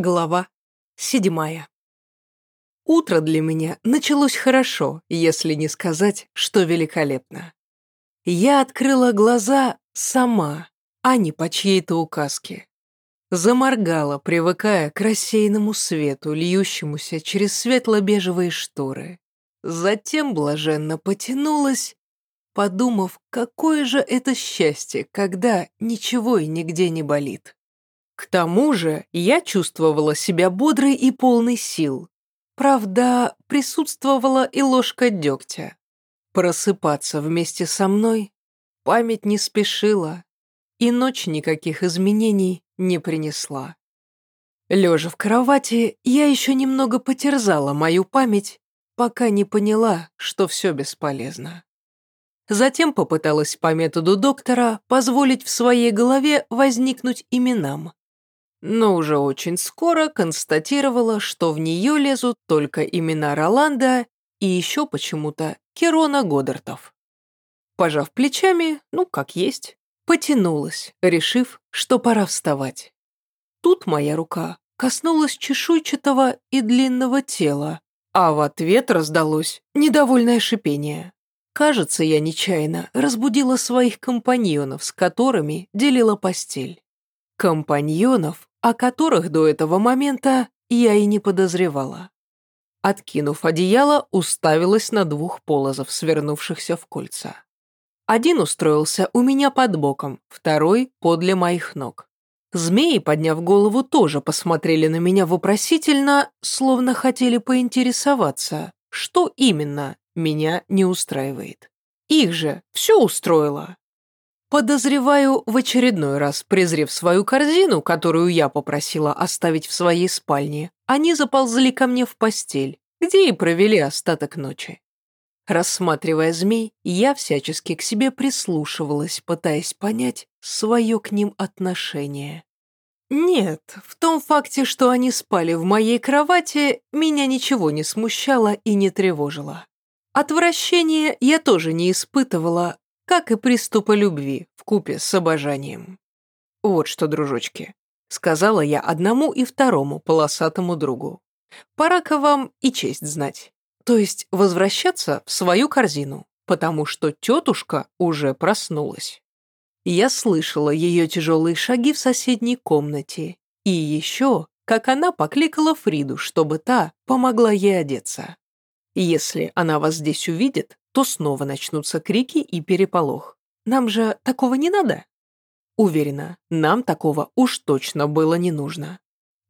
Глава седьмая. Утро для меня началось хорошо, если не сказать, что великолепно. Я открыла глаза сама, а не по чьей-то указке. Заморгала, привыкая к рассеянному свету, льющемуся через светло-бежевые шторы. Затем блаженно потянулась, подумав, какое же это счастье, когда ничего и нигде не болит. К тому же я чувствовала себя бодрой и полной сил. Правда, присутствовала и ложка дегтя. Просыпаться вместе со мной память не спешила, и ночь никаких изменений не принесла. Лежа в кровати, я еще немного потерзала мою память, пока не поняла, что все бесполезно. Затем попыталась по методу доктора позволить в своей голове возникнуть именам но уже очень скоро констатировала, что в нее лезут только имена Роланда и еще почему-то Керона Годдартов. Пожав плечами, ну, как есть, потянулась, решив, что пора вставать. Тут моя рука коснулась чешуйчатого и длинного тела, а в ответ раздалось недовольное шипение. Кажется, я нечаянно разбудила своих компаньонов, с которыми делила постель. Компаньонов, о которых до этого момента я и не подозревала. Откинув одеяло, уставилась на двух полозов, свернувшихся в кольца. Один устроился у меня под боком, второй — подле моих ног. Змеи, подняв голову, тоже посмотрели на меня вопросительно, словно хотели поинтересоваться, что именно меня не устраивает. Их же все устроило. Подозреваю, в очередной раз, презрев свою корзину, которую я попросила оставить в своей спальне, они заползли ко мне в постель, где и провели остаток ночи. Рассматривая змей, я всячески к себе прислушивалась, пытаясь понять свое к ним отношение. Нет, в том факте, что они спали в моей кровати, меня ничего не смущало и не тревожило. Отвращения я тоже не испытывала, как и приступа любви в купе с обожанием. Вот что, дружочки, сказала я одному и второму полосатому другу. Пора-ка вам и честь знать. То есть возвращаться в свою корзину, потому что тетушка уже проснулась. Я слышала ее тяжелые шаги в соседней комнате и еще, как она покликала Фриду, чтобы та помогла ей одеться. Если она вас здесь увидит, то снова начнутся крики и переполох. Нам же такого не надо? Уверена, нам такого уж точно было не нужно.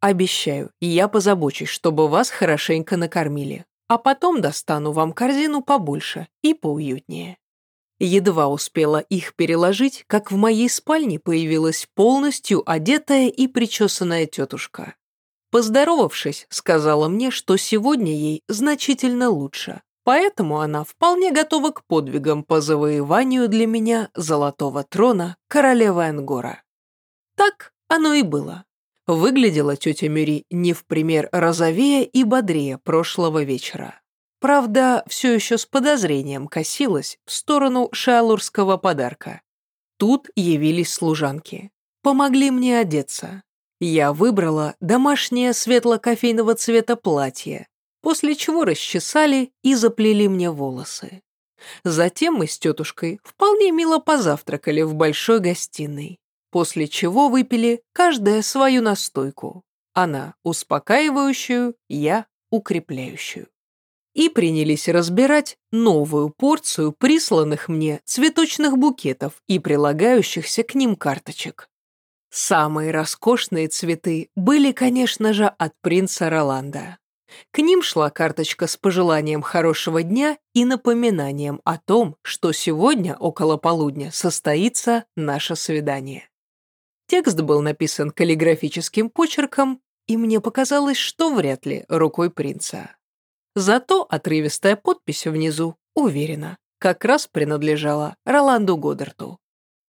Обещаю, я позабочусь, чтобы вас хорошенько накормили, а потом достану вам корзину побольше и поуютнее. Едва успела их переложить, как в моей спальне появилась полностью одетая и причесанная тетушка. Поздоровавшись, сказала мне, что сегодня ей значительно лучше, Поэтому она вполне готова к подвигам по завоеванию для меня золотого трона королевы Ангора. Так оно и было. Выглядела тетя Мюри не в пример розовее и бодрее прошлого вечера. Правда, все еще с подозрением косилась в сторону шалурского подарка. Тут явились служанки. Помогли мне одеться. Я выбрала домашнее светло-кофейного цвета платье, после чего расчесали и заплели мне волосы. Затем мы с тетушкой вполне мило позавтракали в большой гостиной, после чего выпили каждая свою настойку. Она успокаивающую, я укрепляющую. И принялись разбирать новую порцию присланных мне цветочных букетов и прилагающихся к ним карточек. Самые роскошные цветы были, конечно же, от принца Роланда. К ним шла карточка с пожеланием хорошего дня и напоминанием о том, что сегодня около полудня состоится наше свидание. Текст был написан каллиграфическим почерком, и мне показалось, что вряд ли рукой принца. Зато отрывистая подпись внизу, уверена, как раз принадлежала Роланду Годдарту.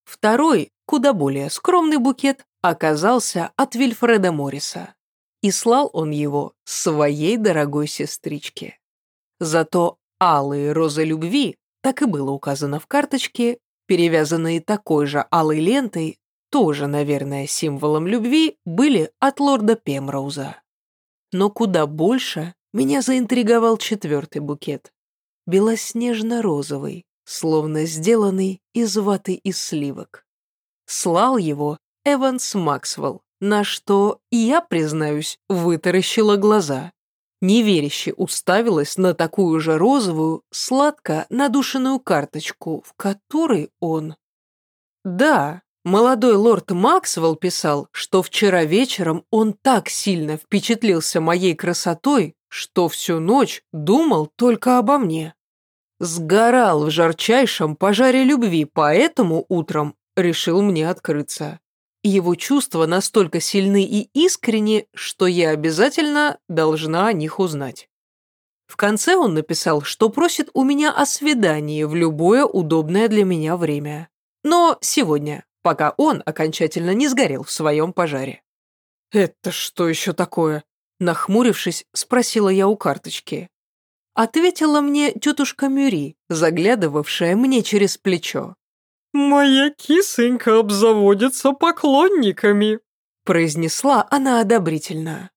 Второй, куда более скромный букет, оказался от Вильфреда Морриса и слал он его своей дорогой сестричке. Зато алые розы любви, так и было указано в карточке, перевязанные такой же алой лентой, тоже, наверное, символом любви, были от лорда Пемроуза. Но куда больше меня заинтриговал четвертый букет. Белоснежно-розовый, словно сделанный из ваты и сливок. Слал его Эванс Максвелл, на что я, признаюсь, вытаращила глаза. Неверяще уставилась на такую же розовую, сладко надушенную карточку, в которой он... Да, молодой лорд Максвелл писал, что вчера вечером он так сильно впечатлился моей красотой, что всю ночь думал только обо мне. Сгорал в жарчайшем пожаре любви, поэтому утром решил мне открыться. Его чувства настолько сильны и искренни, что я обязательно должна о них узнать. В конце он написал, что просит у меня о свидании в любое удобное для меня время. Но сегодня, пока он окончательно не сгорел в своем пожаре. «Это что еще такое?» Нахмурившись, спросила я у карточки. Ответила мне тетушка Мюри, заглядывавшая мне через плечо. «Моя кисонька обзаводится поклонниками», произнесла она одобрительно.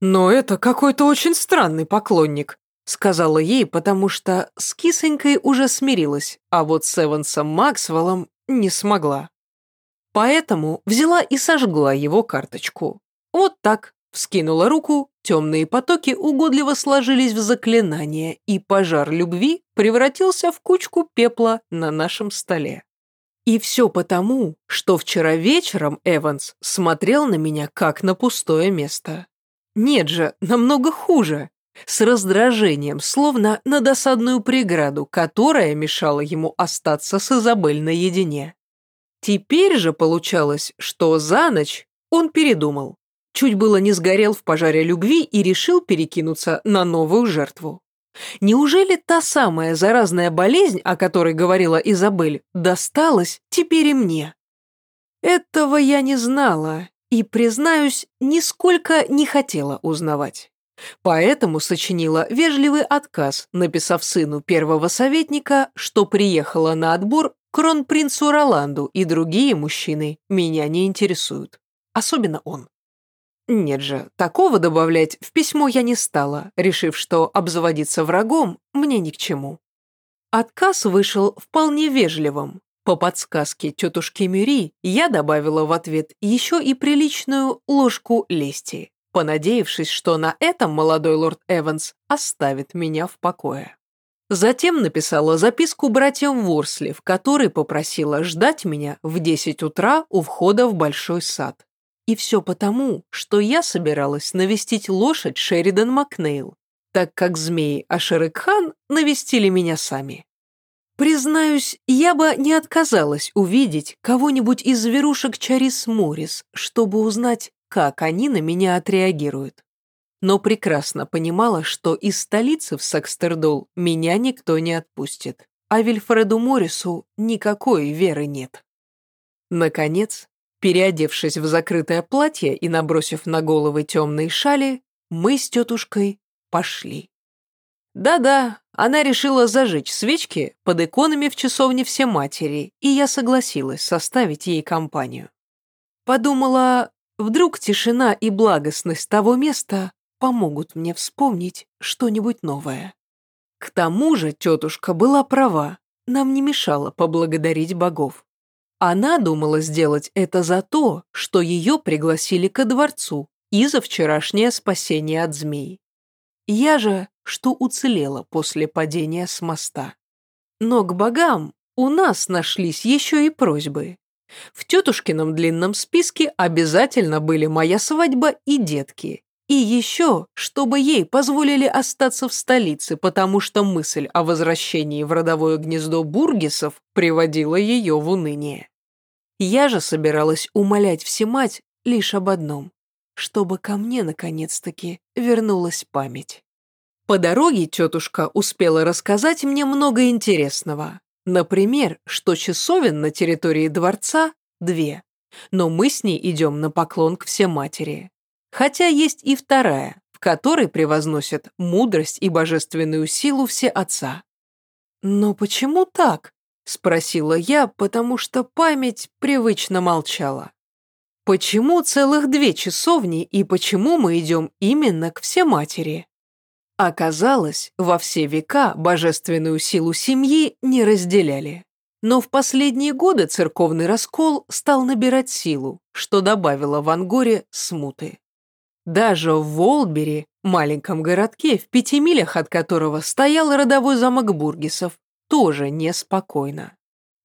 «Но это какой-то очень странный поклонник», сказала ей, потому что с кисонькой уже смирилась, а вот с Эвансом Максвеллом не смогла. Поэтому взяла и сожгла его карточку. Вот так, вскинула руку, темные потоки угодливо сложились в заклинание, и пожар любви превратился в кучку пепла на нашем столе. И все потому, что вчера вечером Эванс смотрел на меня как на пустое место. Нет же, намного хуже. С раздражением, словно на досадную преграду, которая мешала ему остаться с Изабель наедине. Теперь же получалось, что за ночь он передумал. Чуть было не сгорел в пожаре любви и решил перекинуться на новую жертву. Неужели та самая заразная болезнь, о которой говорила Изабель, досталась теперь и мне? Этого я не знала и, признаюсь, нисколько не хотела узнавать. Поэтому сочинила вежливый отказ, написав сыну первого советника, что приехала на отбор кронпринцу Роланду и другие мужчины меня не интересуют. Особенно он. Нет же, такого добавлять в письмо я не стала, решив, что обзаводиться врагом мне ни к чему. Отказ вышел вполне вежливым. По подсказке тетушки Мюри я добавила в ответ еще и приличную ложку лести, понадеявшись, что на этом молодой лорд Эванс оставит меня в покое. Затем написала записку братьям Ворсли, в которой попросила ждать меня в 10 утра у входа в большой сад. И все потому, что я собиралась навестить лошадь Шеридан Макнейл, так как змеи Ашерекхан навестили меня сами. Признаюсь, я бы не отказалась увидеть кого-нибудь из зверушек Чарис Моррис, чтобы узнать, как они на меня отреагируют. Но прекрасно понимала, что из столицы в Сакстердол меня никто не отпустит, а Вильфреду Моррису никакой веры нет. Наконец, Переодевшись в закрытое платье и набросив на головы темные шали, мы с тетушкой пошли. Да-да, она решила зажечь свечки под иконами в часовне все матери, и я согласилась составить ей компанию. Подумала, вдруг тишина и благостность того места помогут мне вспомнить что-нибудь новое. К тому же тетушка была права, нам не мешало поблагодарить богов. Она думала сделать это за то, что ее пригласили ко дворцу и за вчерашнее спасение от змей. Я же, что уцелела после падения с моста. Но к богам у нас нашлись еще и просьбы. В тетушкином длинном списке обязательно были моя свадьба и детки. И еще, чтобы ей позволили остаться в столице, потому что мысль о возвращении в родовое гнездо Бургисов приводила ее в уныние. Я же собиралась умолять всемать лишь об одном, чтобы ко мне наконец-таки вернулась память. По дороге тетушка успела рассказать мне много интересного. Например, что часовен на территории дворца две, но мы с ней идем на поклон к всематери. Хотя есть и вторая, в которой превозносят мудрость и божественную силу все отца. Но почему так? — Спросила я, потому что память привычно молчала. Почему целых две часовни и почему мы идем именно к Всематери? Оказалось, во все века божественную силу семьи не разделяли. Но в последние годы церковный раскол стал набирать силу, что добавило в Ангоре смуты. Даже в Волбери, маленьком городке, в пяти милях от которого стоял родовой замок Бургисов, тоже неспокойно.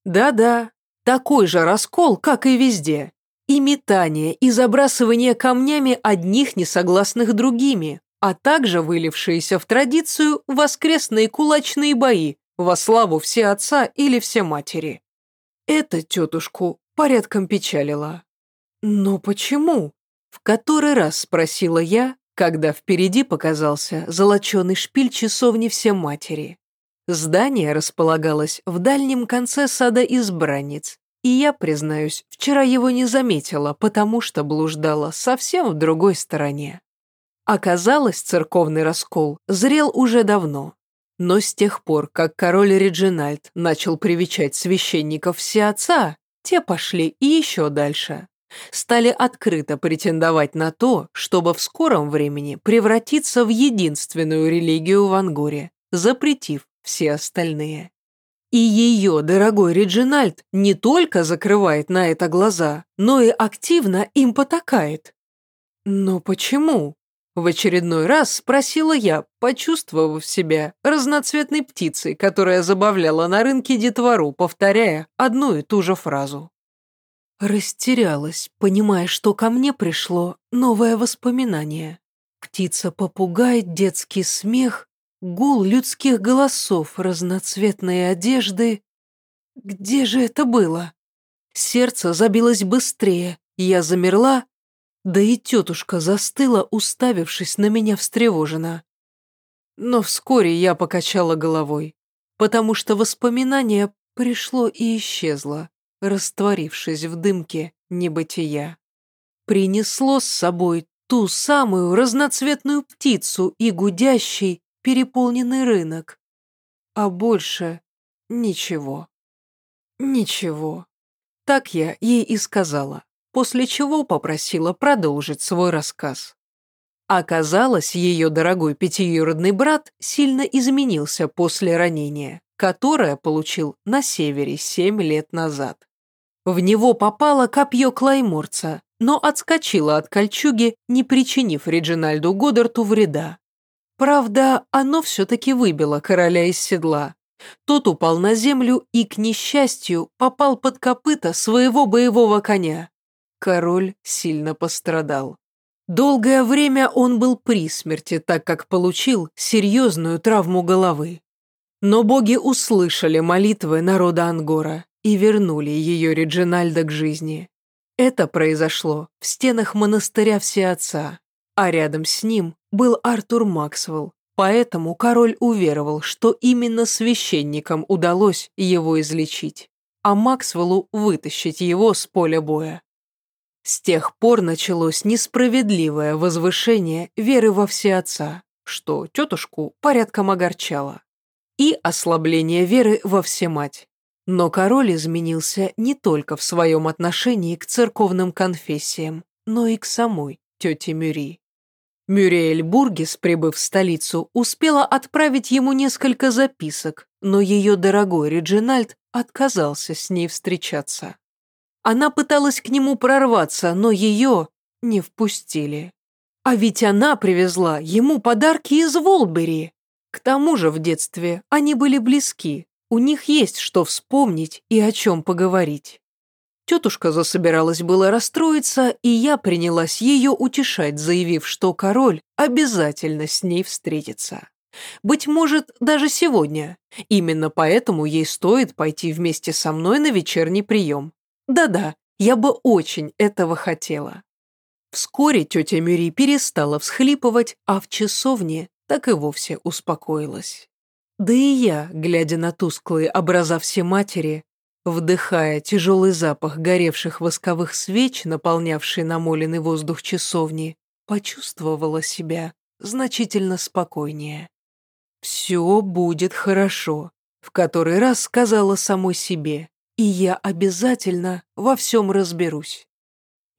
Да-да, такой же раскол, как и везде. И метание, и забрасывание камнями одних несогласных другими, а также вылившиеся в традицию воскресные кулачные бои во славу все отца или все матери. Это тетушку порядком печалило. Но почему? В который раз спросила я, когда впереди показался золоченый шпиль часовни все матери. Здание располагалось в дальнем конце сада избранниц, и я, признаюсь, вчера его не заметила, потому что блуждала совсем в другой стороне. Оказалось, церковный раскол зрел уже давно. Но с тех пор, как король Реджинальд начал привечать священников всеотца, те пошли и еще дальше. Стали открыто претендовать на то, чтобы в скором времени превратиться в единственную религию в Ангоре, запретив все остальные. И ее дорогой Реджинальд не только закрывает на это глаза, но и активно им потакает. Но почему? В очередной раз спросила я, почувствовав себя разноцветной птицей, которая забавляла на рынке детвору, повторяя одну и ту же фразу. Растерялась, понимая, что ко мне пришло новое воспоминание. Птица-попугай, детский смех, гул людских голосов, разноцветные одежды. Где же это было? Сердце забилось быстрее, я замерла, да и тетушка застыла, уставившись на меня встревоженно. Но вскоре я покачала головой, потому что воспоминание пришло и исчезло, растворившись в дымке небытия. Принесло с собой ту самую разноцветную птицу и гудящий, переполненный рынок. А больше ничего. Ничего. Так я ей и сказала после чего попросила продолжить свой рассказ. Оказалось, ее дорогой пятиюродный брат сильно изменился после ранения, которое получил на севере семь лет назад. В него попало копье Клайморца, но отскочило от кольчуги, не причинив Реджинальду Годдарту вреда. Правда, оно все-таки выбило короля из седла. Тот упал на землю и, к несчастью, попал под копыта своего боевого коня. Король сильно пострадал. Долгое время он был при смерти, так как получил серьезную травму головы. Но боги услышали молитвы народа Ангора и вернули ее Реджинальда к жизни. Это произошло в стенах монастыря Всеотца, а рядом с ним был Артур Максвелл, поэтому король уверовал, что именно священникам удалось его излечить, а Максвеллу вытащить его с поля боя. С тех пор началось несправедливое возвышение веры во Всеотца, что тетушку порядком огорчало, и ослабление веры во Всемать. Но король изменился не только в своем отношении к церковным конфессиям, но и к самой тете Мюри. Мюриэль Бургис, прибыв в столицу, успела отправить ему несколько записок, но ее дорогой Реджинальд отказался с ней встречаться. Она пыталась к нему прорваться, но ее не впустили. А ведь она привезла ему подарки из Волбери. К тому же в детстве они были близки, у них есть что вспомнить и о чем поговорить. Тетушка засобиралась было расстроиться, и я принялась ее утешать, заявив, что король обязательно с ней встретится. Быть может, даже сегодня. Именно поэтому ей стоит пойти вместе со мной на вечерний прием. Да-да, я бы очень этого хотела. Вскоре тетя Мюри перестала всхлипывать, а в часовне так и вовсе успокоилась. Да и я, глядя на тусклые образа матери, вдыхая тяжелый запах горевших восковых свеч, наполнявший намоленный воздух часовни, почувствовала себя значительно спокойнее. «Все будет хорошо. В который раз сказала самой себе, и я обязательно во всем разберусь.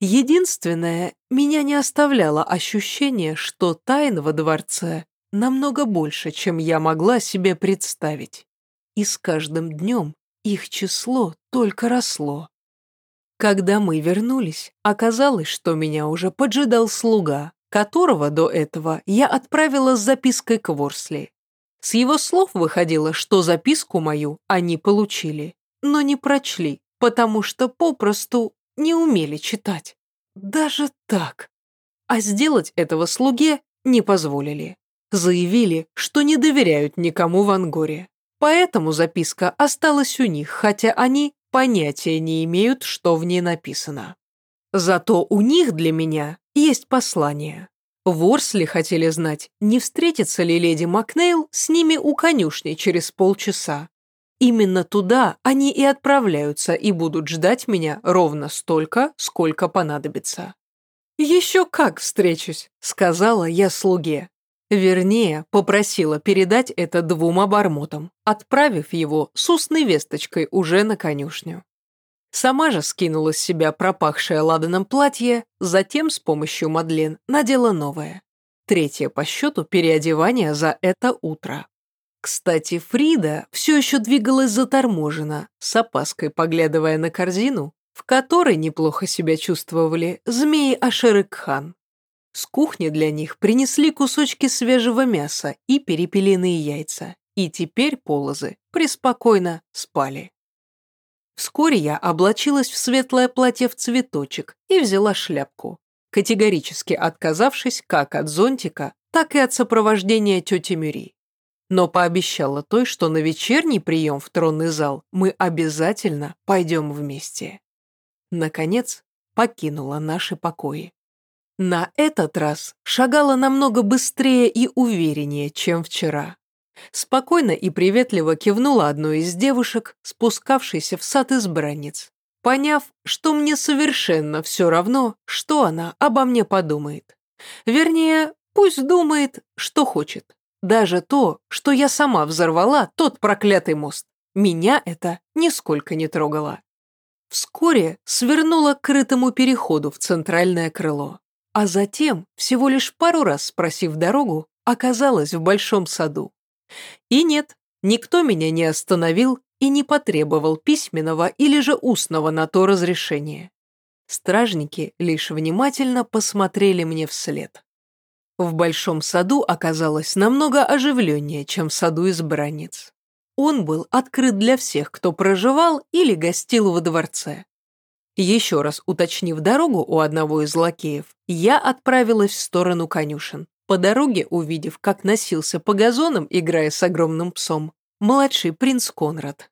Единственное, меня не оставляло ощущение, что тайн во дворце намного больше, чем я могла себе представить. И с каждым днем их число только росло. Когда мы вернулись, оказалось, что меня уже поджидал слуга, которого до этого я отправила с запиской к Ворсли. С его слов выходило, что записку мою они получили, но не прочли, потому что попросту не умели читать. Даже так. А сделать этого слуге не позволили. Заявили, что не доверяют никому в Ангоре. Поэтому записка осталась у них, хотя они понятия не имеют, что в ней написано. Зато у них для меня есть послание. Ворсли хотели знать, не встретится ли леди Макнейл с ними у конюшни через полчаса. Именно туда они и отправляются и будут ждать меня ровно столько, сколько понадобится. «Еще как встречусь», — сказала я слуге. Вернее, попросила передать это двум обормотам, отправив его с устной весточкой уже на конюшню. Сама же скинула с себя пропахшее ладаном платье, затем с помощью Мадлен надела новое. Третье по счету переодевание за это утро. Кстати, Фрида все еще двигалась заторможенно, с опаской поглядывая на корзину, в которой неплохо себя чувствовали змеи Ашерыкхан. С кухни для них принесли кусочки свежего мяса и перепелиные яйца, и теперь полозы преспокойно спали. Вскоре я облачилась в светлое платье в цветочек и взяла шляпку, категорически отказавшись как от зонтика, так и от сопровождения тети Мюри но пообещала той, что на вечерний прием в тронный зал мы обязательно пойдем вместе. Наконец, покинула наши покои. На этот раз шагала намного быстрее и увереннее, чем вчера. Спокойно и приветливо кивнула одной из девушек, спускавшейся в сад избранниц, поняв, что мне совершенно все равно, что она обо мне подумает. Вернее, пусть думает, что хочет. Даже то, что я сама взорвала тот проклятый мост, меня это нисколько не трогало. Вскоре свернула к крытому переходу в центральное крыло, а затем, всего лишь пару раз спросив дорогу, оказалась в большом саду. И нет, никто меня не остановил и не потребовал письменного или же устного на то разрешения. Стражники лишь внимательно посмотрели мне вслед. В большом саду оказалось намного оживленнее, чем в саду избранниц. Он был открыт для всех, кто проживал или гостил во дворце. Еще раз уточнив дорогу у одного из лакеев, я отправилась в сторону конюшен, по дороге увидев, как носился по газонам, играя с огромным псом, младший принц Конрад.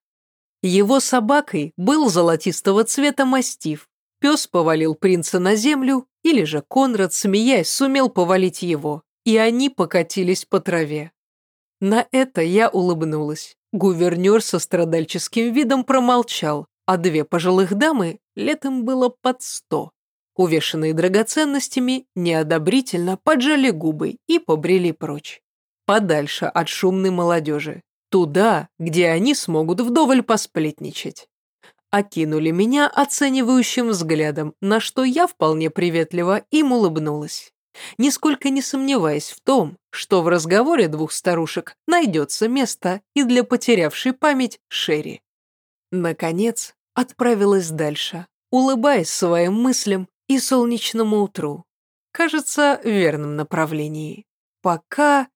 Его собакой был золотистого цвета мастиф, Пес повалил принца на землю, или же Конрад, смеясь, сумел повалить его, и они покатились по траве. На это я улыбнулась. Гувернер со страдальческим видом промолчал, а две пожилых дамы, летом было под сто, увешанные драгоценностями, неодобрительно поджали губы и побрели прочь. Подальше от шумной молодежи. Туда, где они смогут вдоволь посплетничать окинули меня оценивающим взглядом, на что я вполне приветливо им улыбнулась, нисколько не сомневаясь в том, что в разговоре двух старушек найдется место и для потерявшей память Шерри. Наконец, отправилась дальше, улыбаясь своим мыслям и солнечному утру. Кажется, в верном направлении. Пока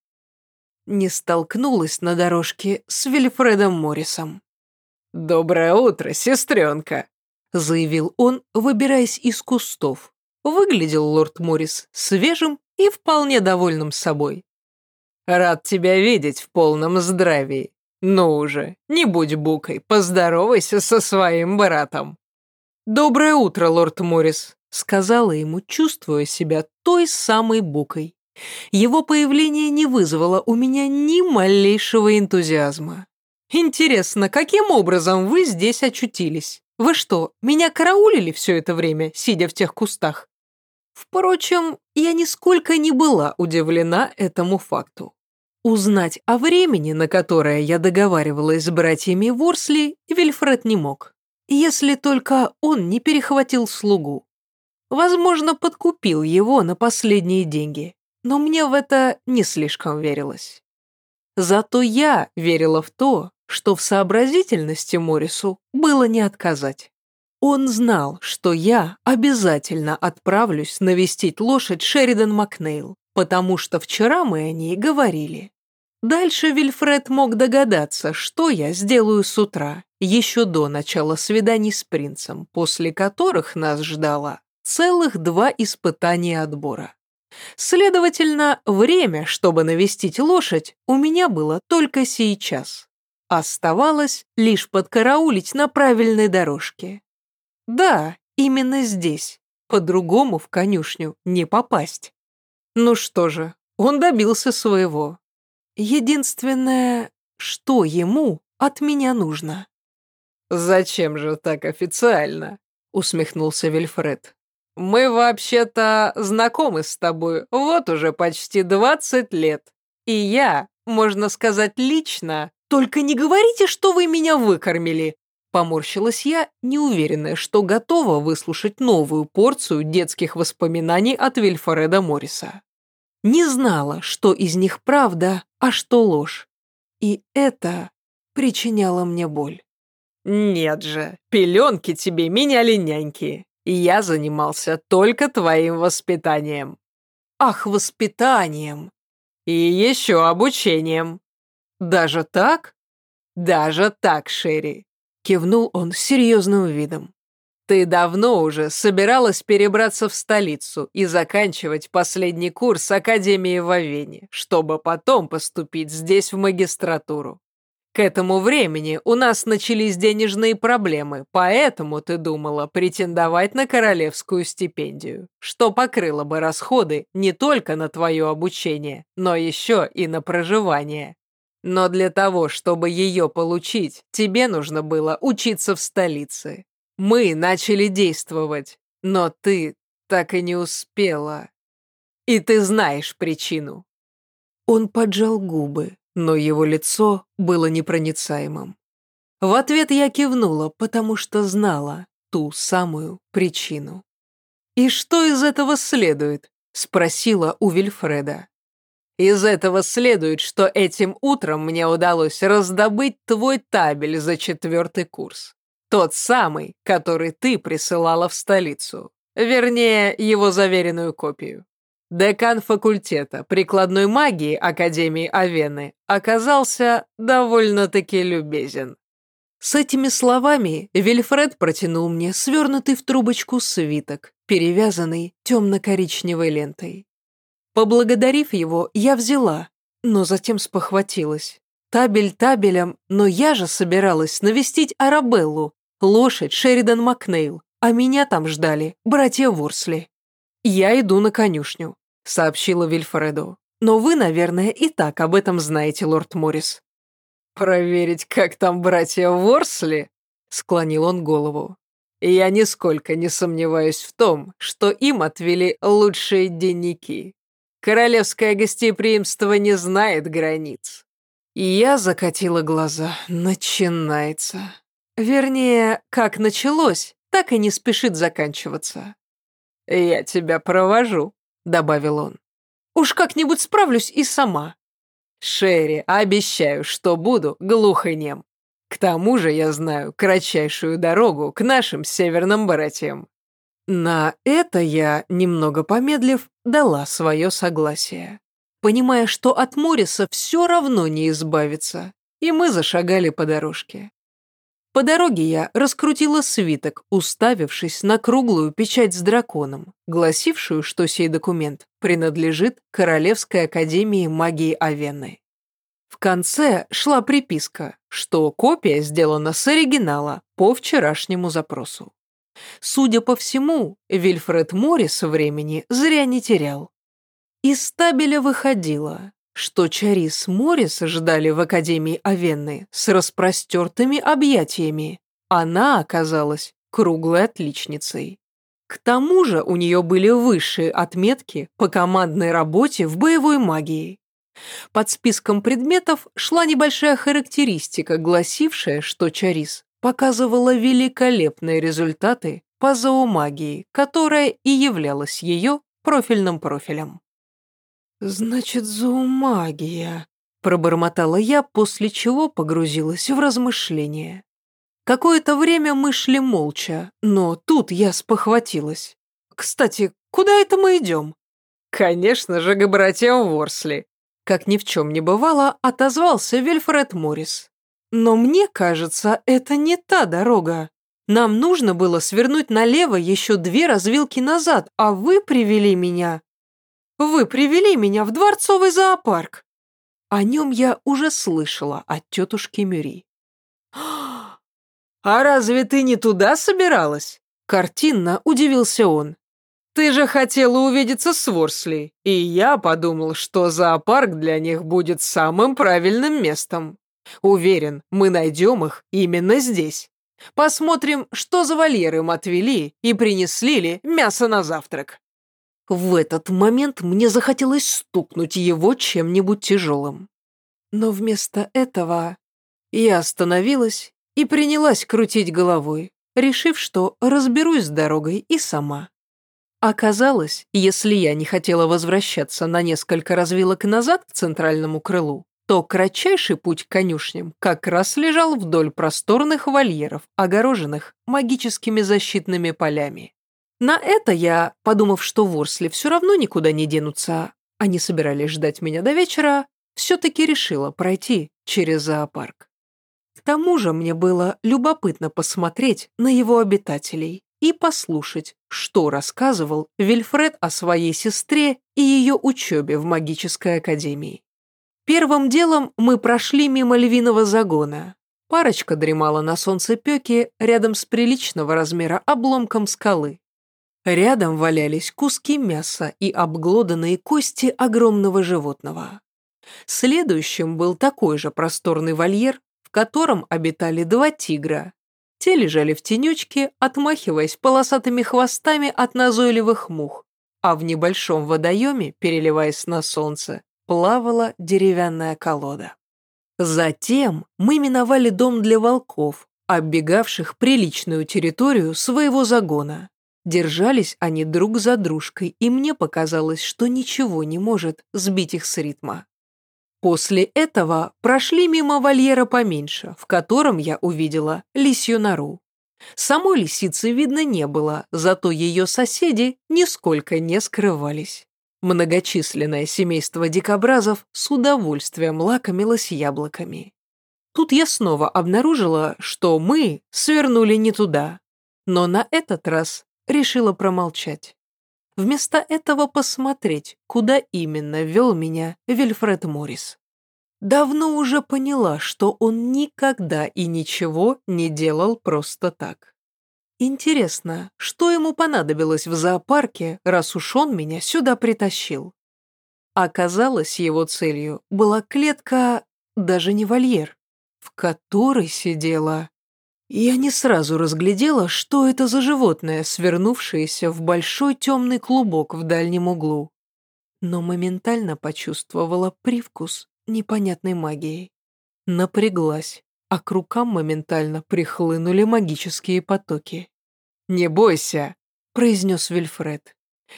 не столкнулась на дорожке с Вильфредом Моррисом. «Доброе утро, сестренка», — заявил он, выбираясь из кустов. Выглядел лорд Моррис свежим и вполне довольным собой. «Рад тебя видеть в полном здравии. Ну уже, не будь букой, поздоровайся со своим братом». «Доброе утро, лорд Моррис», — сказала ему, чувствуя себя той самой букой. Его появление не вызвало у меня ни малейшего энтузиазма. «Интересно, каким образом вы здесь очутились? Вы что, меня караулили все это время, сидя в тех кустах?» Впрочем, я нисколько не была удивлена этому факту. Узнать о времени, на которое я договаривалась с братьями Ворсли, Вильфред не мог. Если только он не перехватил слугу. Возможно, подкупил его на последние деньги, но мне в это не слишком верилось. Зато я верила в то, что в сообразительности Морису было не отказать. Он знал, что я обязательно отправлюсь навестить лошадь Шеридан Макнейл, потому что вчера мы о ней говорили. Дальше Вильфред мог догадаться, что я сделаю с утра, еще до начала свиданий с принцем, после которых нас ждало целых два испытания отбора. Следовательно, время, чтобы навестить лошадь, у меня было только сейчас. Оставалось лишь подкараулить на правильной дорожке. Да, именно здесь. По-другому в конюшню не попасть. Ну что же, он добился своего. Единственное, что ему от меня нужно. «Зачем же так официально?» — усмехнулся Вильфред. «Мы вообще-то знакомы с тобой вот уже почти двадцать лет. И я, можно сказать, лично, только не говорите, что вы меня выкормили!» Поморщилась я, неуверенная, что готова выслушать новую порцию детских воспоминаний от Вильфореда Морриса. Не знала, что из них правда, а что ложь. И это причиняло мне боль. «Нет же, пеленки тебе меняли няньки. Я занимался только твоим воспитанием». «Ах, воспитанием!» «И еще обучением». «Даже так?» «Даже так, Шерри», — кивнул он с серьезным видом. Ты давно уже собиралась перебраться в столицу и заканчивать последний курс Академии в Авене, чтобы потом поступить здесь в магистратуру. К этому времени у нас начались денежные проблемы, поэтому ты думала претендовать на королевскую стипендию, что покрыло бы расходы не только на твое обучение, но еще и на проживание. Но для того, чтобы ее получить, тебе нужно было учиться в столице, мы начали действовать, но ты так и не успела. И ты знаешь причину». Он поджал губы, но его лицо было непроницаемым. В ответ я кивнула, потому что знала ту самую причину. «И что из этого следует?» — спросила у Вильфреда. «Из этого следует, что этим утром мне удалось раздобыть твой табель за четвертый курс. Тот самый, который ты присылала в столицу. Вернее, его заверенную копию. Декан факультета прикладной магии Академии Авены оказался довольно-таки любезен. С этими словами Вильфред протянул мне свернутый в трубочку свиток, перевязанный темно-коричневой лентой. Поблагодарив его, я взяла, но затем спохватилась. Табель табелем, но я же собиралась навестить Арабеллу, Лошадь Шеридан Макнейл, а меня там ждали братья Ворсли. Я иду на конюшню, сообщила Вильфреду. Но вы, наверное, и так об этом знаете, лорд Моррис. Проверить, как там братья Ворсли? Склонил он голову. Я нисколько не сомневаюсь в том, что им отвели лучшие дневники. Королевское гостеприимство не знает границ. И я закатила глаза. Начинается. Вернее, как началось, так и не спешит заканчиваться. «Я тебя провожу», — добавил он. «Уж как-нибудь справлюсь и сама». «Шерри, обещаю, что буду глухонем. К тому же я знаю кратчайшую дорогу к нашим северным братьям». На это я, немного помедлив, дала свое согласие, понимая, что от Мориса все равно не избавиться, и мы зашагали по дорожке. По дороге я раскрутила свиток, уставившись на круглую печать с драконом, гласившую, что сей документ принадлежит Королевской Академии Магии Авены. В конце шла приписка, что копия сделана с оригинала по вчерашнему запросу. Судя по всему, Вильфред Моррис времени зря не терял. Из табеля выходило, что Чарис Моррис ждали в Академии Авенны с распростертыми объятиями. Она оказалась круглой отличницей. К тому же у нее были высшие отметки по командной работе в боевой магии. Под списком предметов шла небольшая характеристика, гласившая, что Чарис показывала великолепные результаты по зоомагии, которая и являлась ее профильным профилем. «Значит, зоомагия», — пробормотала я, после чего погрузилась в размышления. Какое-то время мы шли молча, но тут я спохватилась. «Кстати, куда это мы идем?» «Конечно же, к братьям Ворсли», — как ни в чем не бывало, отозвался Вильфред Моррис. «Но мне кажется, это не та дорога. Нам нужно было свернуть налево еще две развилки назад, а вы привели меня...» «Вы привели меня в дворцовый зоопарк!» О нем я уже слышала от тетушки Мюри. «А разве ты не туда собиралась?» Картинно удивился он. «Ты же хотела увидеться с Ворсли, и я подумал, что зоопарк для них будет самым правильным местом. Уверен, мы найдем их именно здесь. Посмотрим, что за вольер им отвели и принесли ли мясо на завтрак». В этот момент мне захотелось стукнуть его чем-нибудь тяжелым. Но вместо этого я остановилась и принялась крутить головой, решив, что разберусь с дорогой и сама. Оказалось, если я не хотела возвращаться на несколько развилок назад к центральному крылу, то кратчайший путь к конюшням как раз лежал вдоль просторных вольеров, огороженных магическими защитными полями. На это я, подумав, что ворсли все равно никуда не денутся, они собирались ждать меня до вечера, все-таки решила пройти через зоопарк. К тому же мне было любопытно посмотреть на его обитателей и послушать, что рассказывал Вильфред о своей сестре и ее учебе в магической академии. Первым делом мы прошли мимо львиного загона. Парочка дремала на солнцепеке рядом с приличного размера обломком скалы. Рядом валялись куски мяса и обглоданные кости огромного животного. Следующим был такой же просторный вольер в котором обитали два тигра. Те лежали в тенечке, отмахиваясь полосатыми хвостами от назойливых мух, а в небольшом водоеме, переливаясь на солнце, плавала деревянная колода. Затем мы миновали дом для волков, оббегавших приличную территорию своего загона. Держались они друг за дружкой, и мне показалось, что ничего не может сбить их с ритма. После этого прошли мимо вольера поменьше, в котором я увидела лисью нору. Самой лисицы видно не было, зато ее соседи нисколько не скрывались. Многочисленное семейство дикобразов с удовольствием лакомилось яблоками. Тут я снова обнаружила, что мы свернули не туда, но на этот раз решила промолчать. Вместо этого посмотреть, куда именно вел меня Вильфред Моррис. Давно уже поняла, что он никогда и ничего не делал просто так. Интересно, что ему понадобилось в зоопарке, раз уж он меня сюда притащил? Оказалось, его целью была клетка, даже не вольер, в которой сидела я не сразу разглядела, что это за животное, свернувшееся в большой темный клубок в дальнем углу. Но моментально почувствовала привкус непонятной магии. Напряглась, а к рукам моментально прихлынули магические потоки. «Не бойся», — произнес Вильфред.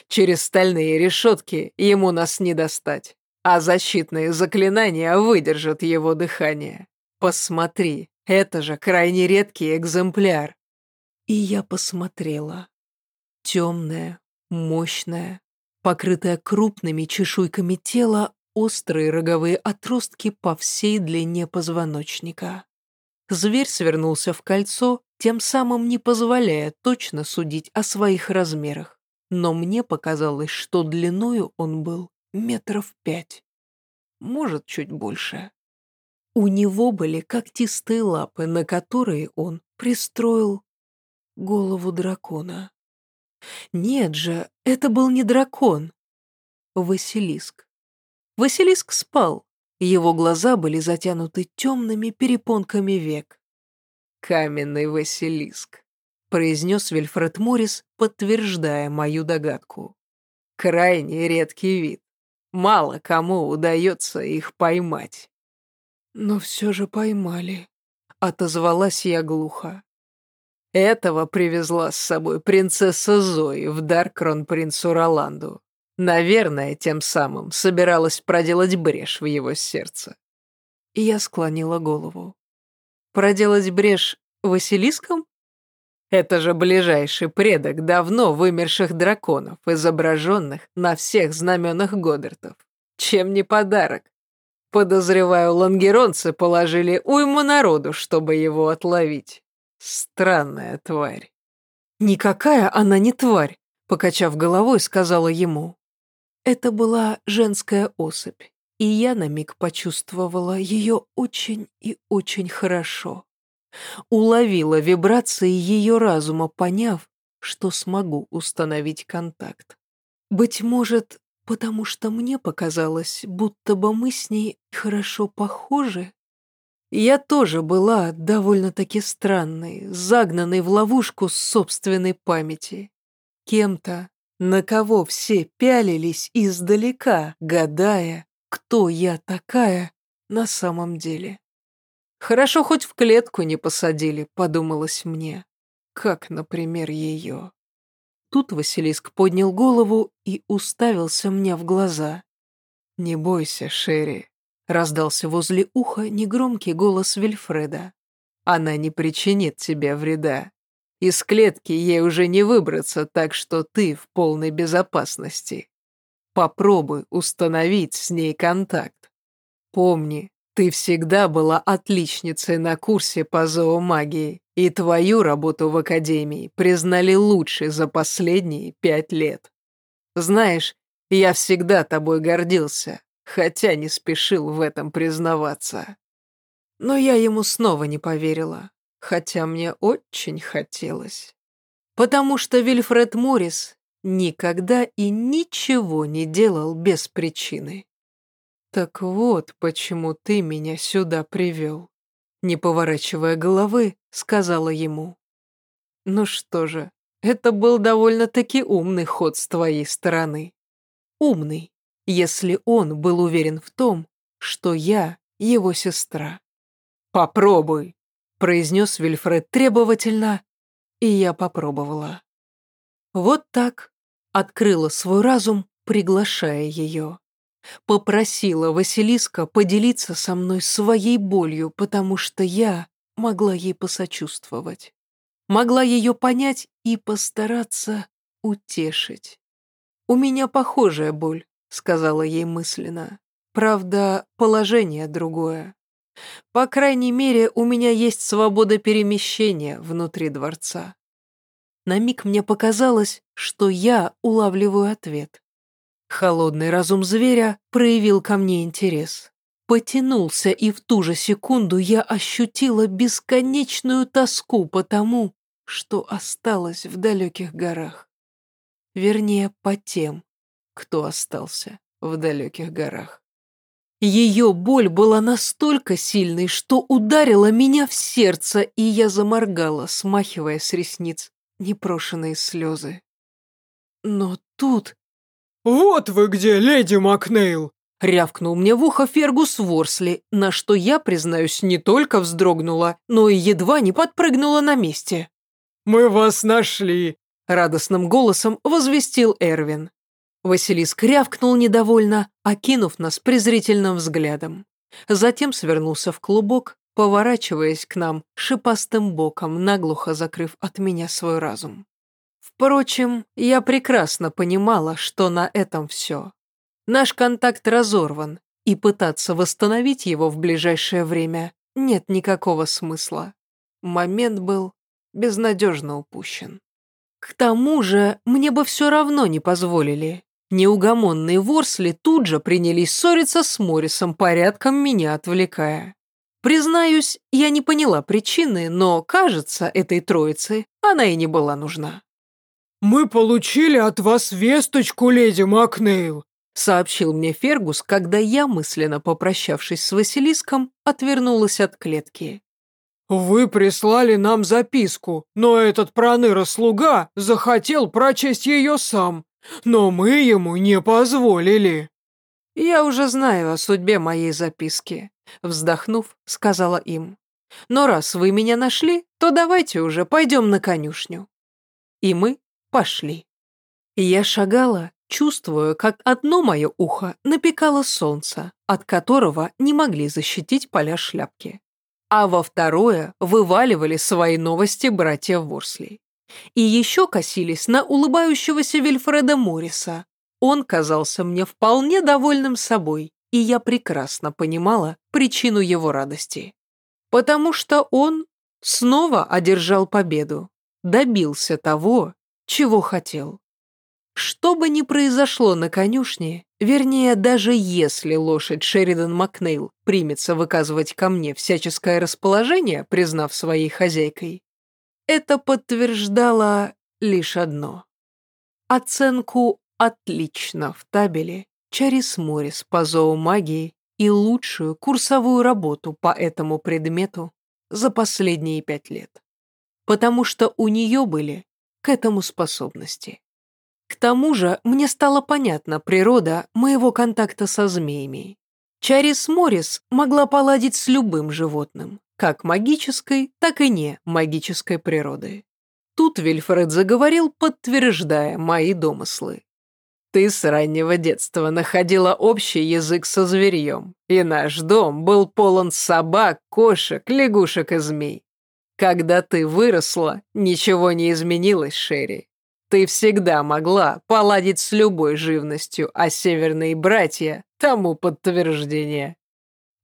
«Через стальные решетки ему нас не достать, а защитные заклинания выдержат его дыхание. Посмотри, это же крайне редкий экземпляр. И я посмотрела. Темная, мощная, покрытая крупными чешуйками тела, острые роговые отростки по всей длине позвоночника. Зверь свернулся в кольцо, тем самым не позволяя точно судить о своих размерах. Но мне показалось, что длиною он был метров пять. Может, чуть больше. У него были когтистые лапы, на которые он пристроил голову дракона. Нет же, это был не дракон. Василиск. Василиск спал, его глаза были затянуты темными перепонками век. «Каменный Василиск», — произнес Вильфред Моррис, подтверждая мою догадку. «Крайне редкий вид. Мало кому удается их поймать. Но все же поймали. Отозвалась я глухо. Этого привезла с собой принцесса Зои в дар кронпринцу Роланду. Наверное, тем самым собиралась проделать брешь в его сердце. И я склонила голову. Проделать брешь Василиском? Это же ближайший предок давно вымерших драконов, изображенных на всех знаменах Годдартов. Чем не подарок? Подозреваю, лангеронцы положили уйму народу, чтобы его отловить. Странная тварь. Никакая она не тварь, покачав головой, сказала ему. Это была женская особь, и я на миг почувствовала ее очень и очень хорошо уловила вибрации ее разума, поняв, что смогу установить контакт. Быть может, потому что мне показалось, будто бы мы с ней хорошо похожи. Я тоже была довольно-таки странной, загнанной в ловушку собственной памяти. Кем-то, на кого все пялились издалека, гадая, кто я такая на самом деле. Хорошо, хоть в клетку не посадили, подумалось мне. Как, например, ее. Тут Василиск поднял голову и уставился мне в глаза. «Не бойся, Шерри», — раздался возле уха негромкий голос Вильфреда. «Она не причинит тебе вреда. Из клетки ей уже не выбраться, так что ты в полной безопасности. Попробуй установить с ней контакт. Помни, ты всегда была отличницей на курсе по зоомагии, и твою работу в академии признали лучшей за последние пять лет. Знаешь, я всегда тобой гордился, хотя не спешил в этом признаваться. Но я ему снова не поверила, хотя мне очень хотелось. Потому что Вильфред Моррис никогда и ничего не делал без причины. «Так вот, почему ты меня сюда привел», — не поворачивая головы, сказала ему. «Ну что же, это был довольно-таки умный ход с твоей стороны. Умный, если он был уверен в том, что я его сестра». «Попробуй», — произнес Вильфред требовательно, и я попробовала. Вот так открыла свой разум, приглашая ее. Попросила Василиска поделиться со мной своей болью, потому что я могла ей посочувствовать. Могла ее понять и постараться утешить. «У меня похожая боль», — сказала ей мысленно. «Правда, положение другое. По крайней мере, у меня есть свобода перемещения внутри дворца». На миг мне показалось, что я улавливаю ответ. Холодный разум зверя проявил ко мне интерес. Потянулся, и в ту же секунду я ощутила бесконечную тоску по тому, что осталось в далеких горах. Вернее, по тем, кто остался в далеких горах. Ее боль была настолько сильной, что ударила меня в сердце, и я заморгала, смахивая с ресниц непрошенные слезы. Но тут «Вот вы где, леди Макнейл!» Рявкнул мне в ухо Фергус Ворсли, на что я, признаюсь, не только вздрогнула, но и едва не подпрыгнула на месте. «Мы вас нашли!» Радостным голосом возвестил Эрвин. Василиск рявкнул недовольно, окинув нас презрительным взглядом. Затем свернулся в клубок, поворачиваясь к нам шипастым боком, наглухо закрыв от меня свой разум. Впрочем, я прекрасно понимала, что на этом все. Наш контакт разорван, и пытаться восстановить его в ближайшее время нет никакого смысла. Момент был безнадежно упущен. К тому же мне бы все равно не позволили. Неугомонные ворсли тут же принялись ссориться с Моррисом, порядком меня отвлекая. Признаюсь, я не поняла причины, но, кажется, этой троице она и не была нужна. «Мы получили от вас весточку, леди Макнейл», сообщил мне Фергус, когда я, мысленно попрощавшись с Василиском, отвернулась от клетки. «Вы прислали нам записку, но этот проныра-слуга захотел прочесть ее сам, но мы ему не позволили». Я уже знаю о судьбе моей записки», — вздохнув, сказала им. «Но раз вы меня нашли, то давайте уже пойдем на конюшню». И мы пошли. Я шагала, чувствуя, как одно мое ухо напекало солнце, от которого не могли защитить поля шляпки. А во второе вываливали свои новости братья Ворсли. И еще косились на улыбающегося Вильфреда Морриса. Он казался мне вполне довольным собой, и я прекрасно понимала причину его радости. Потому что он снова одержал победу, добился того, чего хотел. Что бы ни произошло на конюшне, вернее, даже если лошадь Шеридан Макнейл примется выказывать ко мне всяческое расположение, признав своей хозяйкой, это подтверждало лишь одно. Оценку «отлично» в табеле Чарис Моррис по зоомагии и лучшую курсовую работу по этому предмету за последние пять лет. Потому что у нее были к этому способности. К тому же мне стала понятна природа моего контакта со змеями. Чарис Моррис могла поладить с любым животным, как магической, так и не магической природы. Тут Вильфред заговорил, подтверждая мои домыслы. «Ты с раннего детства находила общий язык со зверьем, и наш дом был полон собак, кошек, лягушек и змей. Когда ты выросла, ничего не изменилось, Шерри. Ты всегда могла поладить с любой живностью, а северные братья — тому подтверждение».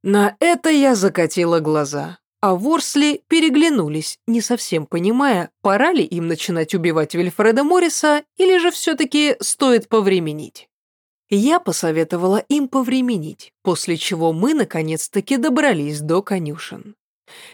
На это я закатила глаза, а Ворсли переглянулись, не совсем понимая, пора ли им начинать убивать Вильфреда Морриса или же все-таки стоит повременить. Я посоветовала им повременить, после чего мы наконец-таки добрались до конюшен.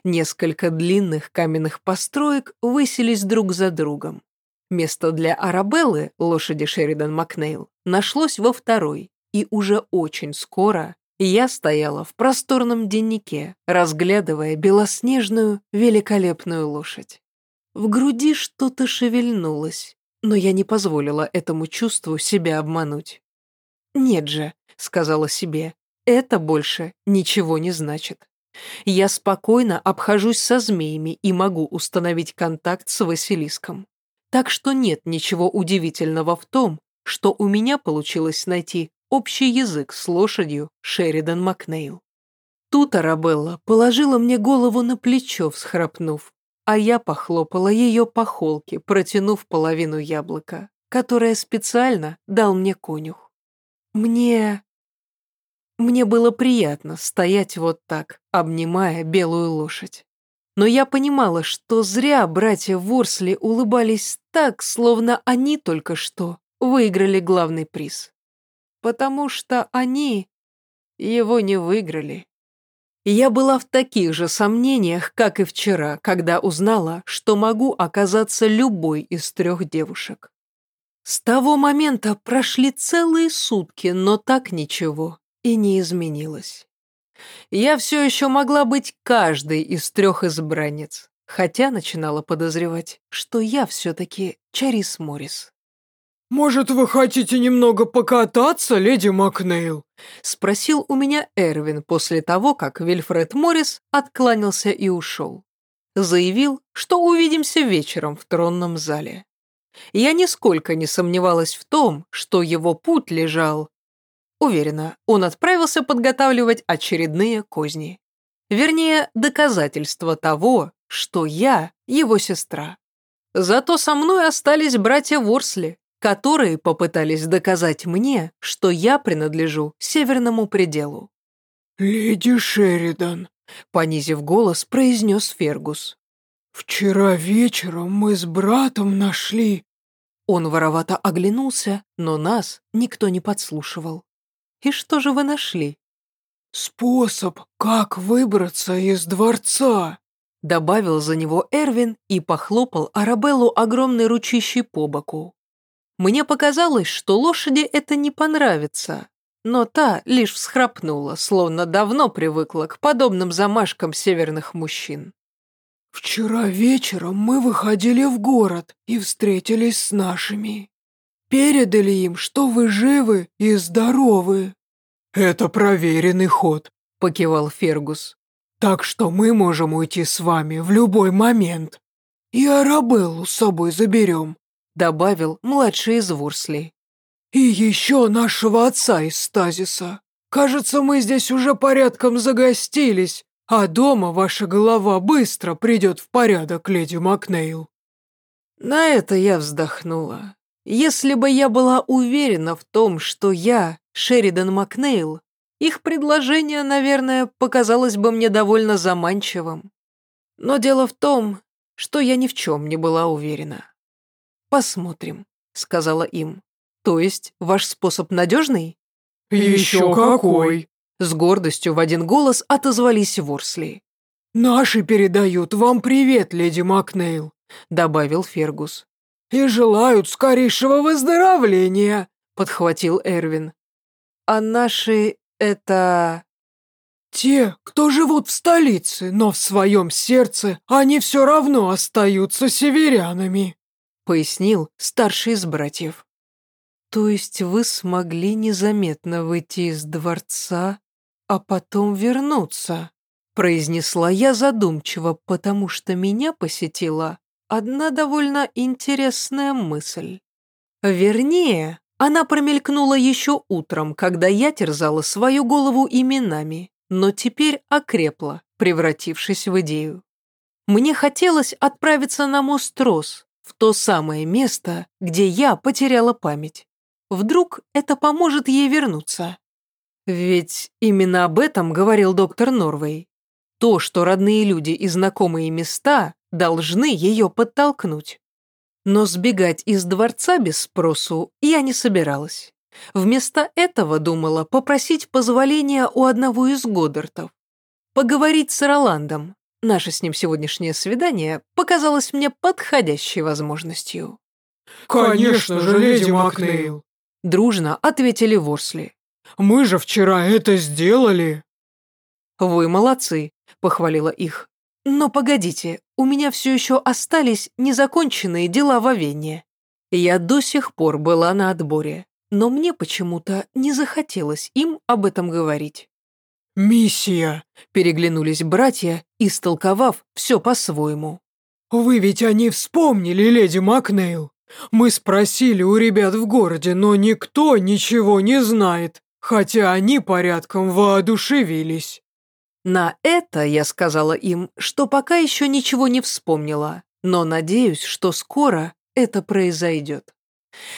Несколько длинных каменных построек высились друг за другом. Место для Арабеллы, лошади Шеридан Макнейл, нашлось во второй, и уже очень скоро я стояла в просторном деннике, разглядывая белоснежную, великолепную лошадь. В груди что-то шевельнулось, но я не позволила этому чувству себя обмануть. «Нет же», — сказала себе, — «это больше ничего не значит. Я спокойно обхожусь со змеями и могу установить контакт с Василиском. Так что нет ничего удивительного в том, что у меня получилось найти общий язык с лошадью Шеридан Макнейл. Тут Арабелла положила мне голову на плечо, всхрапнув, а я похлопала ее по холке, протянув половину яблока, которое специально дал мне конюх. Мне... Мне было приятно стоять вот так, обнимая белую лошадь. Но я понимала, что зря братья Ворсли улыбались так, словно они только что выиграли главный приз. Потому что они его не выиграли. Я была в таких же сомнениях, как и вчера, когда узнала, что могу оказаться любой из трех девушек. С того момента прошли целые сутки, но так ничего и не изменилось я все еще могла быть каждой из трех избранниц, хотя начинала подозревать, что я все-таки Чарис Моррис. «Может, вы хотите немного покататься, леди Макнейл?» — спросил у меня Эрвин после того, как Вильфред Моррис откланялся и ушел. Заявил, что увидимся вечером в тронном зале. Я нисколько не сомневалась в том, что его путь лежал Уверена, он отправился подготавливать очередные козни. Вернее, доказательство того, что я его сестра. Зато со мной остались братья Ворсли, которые попытались доказать мне, что я принадлежу северному пределу. «Леди Шеридан», — понизив голос, произнес Фергус. «Вчера вечером мы с братом нашли...» Он воровато оглянулся, но нас никто не подслушивал. И что же вы нашли?» «Способ, как выбраться из дворца», — добавил за него Эрвин и похлопал Арабеллу огромной ручищей по боку. Мне показалось, что лошади это не понравится, но та лишь всхрапнула, словно давно привыкла к подобным замашкам северных мужчин. «Вчера вечером мы выходили в город и встретились с нашими. Передали им, что вы живы и здоровы. «Это проверенный ход», — покивал Фергус. «Так что мы можем уйти с вами в любой момент. И Арабеллу с собой заберем», — добавил младший из Вурсли. «И еще нашего отца из стазиса. Кажется, мы здесь уже порядком загостились, а дома ваша голова быстро придет в порядок, леди Макнейл». На это я вздохнула. Если бы я была уверена в том, что я Шеридан Макнейл, их предложение, наверное, показалось бы мне довольно заманчивым. Но дело в том, что я ни в чем не была уверена. «Посмотрим», — сказала им. «То есть ваш способ надежный?» «Еще какой!» С гордостью в один голос отозвались Ворсли. «Наши передают вам привет, леди Макнейл», — добавил Фергус. «И желают скорейшего выздоровления», — подхватил Эрвин. «А наши — это...» «Те, кто живут в столице, но в своем сердце они все равно остаются северянами», — пояснил старший из братьев. «То есть вы смогли незаметно выйти из дворца, а потом вернуться?» произнесла я задумчиво, потому что меня посетила одна довольно интересная мысль. Вернее, она промелькнула еще утром, когда я терзала свою голову именами, но теперь окрепла, превратившись в идею. Мне хотелось отправиться на мост Рос, в то самое место, где я потеряла память. Вдруг это поможет ей вернуться. Ведь именно об этом говорил доктор Норвей. То, что родные люди и знакомые места должны ее подтолкнуть. Но сбегать из дворца без спросу я не собиралась. Вместо этого думала попросить позволения у одного из Годдартов. Поговорить с Роландом. Наше с ним сегодняшнее свидание показалось мне подходящей возможностью. «Конечно же, леди Макнейл!» Дружно ответили Ворсли. «Мы же вчера это сделали!» «Вы молодцы», — похвалила их. «Но погодите, у меня все еще остались незаконченные дела в Авене. Я до сих пор была на отборе, но мне почему-то не захотелось им об этом говорить». «Миссия!» — переглянулись братья, истолковав все по-своему. «Вы ведь они вспомнили, леди Макнейл. Мы спросили у ребят в городе, но никто ничего не знает, хотя они порядком воодушевились». На это я сказала им, что пока еще ничего не вспомнила, но надеюсь, что скоро это произойдет.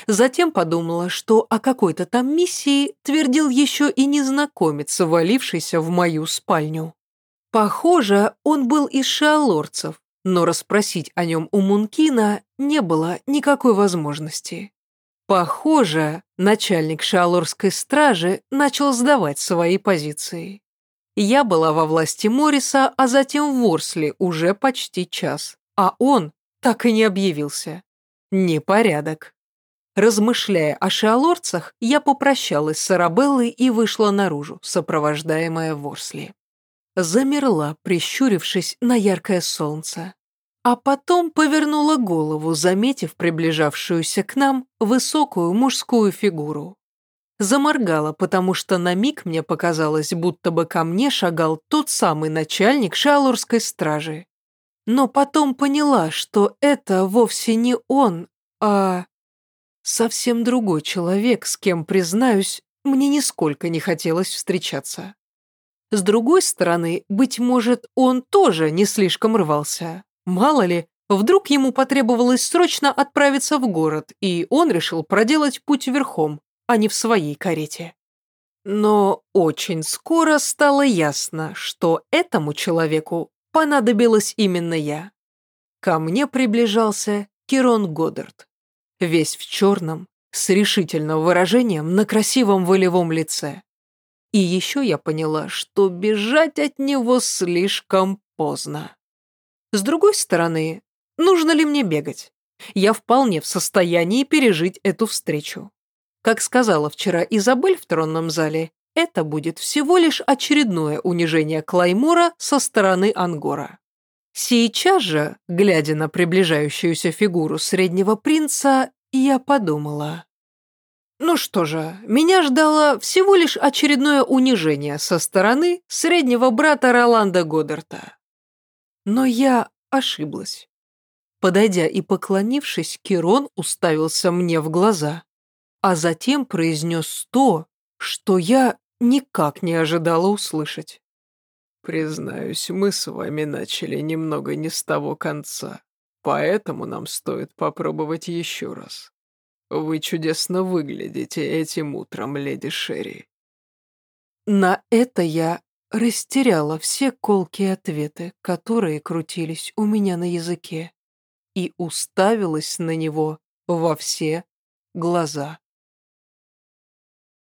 Затем подумала, что о какой-то там миссии твердил еще и незнакомец, валившийся в мою спальню. Похоже, он был из шаолорцев, но расспросить о нем у Мункина не было никакой возможности. Похоже, начальник шаолорской стражи начал сдавать свои позиции. Я была во власти Морриса, а затем в Ворсли уже почти час, а он так и не объявился. Непорядок. Размышляя о шиалорцах, я попрощалась с Арабеллой и вышла наружу, сопровождаемая Ворсли замерла, прищурившись на яркое солнце. А потом повернула голову, заметив приближавшуюся к нам высокую мужскую фигуру. Заморгала, потому что на миг мне показалось, будто бы ко мне шагал тот самый начальник шалурской стражи. Но потом поняла, что это вовсе не он, а совсем другой человек, с кем, признаюсь, мне нисколько не хотелось встречаться. С другой стороны, быть может, он тоже не слишком рвался. Мало ли, вдруг ему потребовалось срочно отправиться в город, и он решил проделать путь верхом, а не в своей карете. Но очень скоро стало ясно, что этому человеку понадобилась именно я. Ко мне приближался Кирон Годдард, весь в черном, с решительным выражением на красивом волевом лице. И еще я поняла, что бежать от него слишком поздно. С другой стороны, нужно ли мне бегать? Я вполне в состоянии пережить эту встречу. Как сказала вчера Изабель в тронном зале, это будет всего лишь очередное унижение Клаймора со стороны Ангора. Сейчас же, глядя на приближающуюся фигуру среднего принца, я подумала. Ну что же, меня ждало всего лишь очередное унижение со стороны среднего брата Роланда Годдарта. Но я ошиблась. Подойдя и поклонившись, Кирон уставился мне в глаза, а затем произнес то, что я никак не ожидала услышать. «Признаюсь, мы с вами начали немного не с того конца, поэтому нам стоит попробовать еще раз. Вы чудесно выглядите этим утром, леди Шерри». На это я растеряла все колкие ответы, которые крутились у меня на языке, и уставилась на него во все глаза.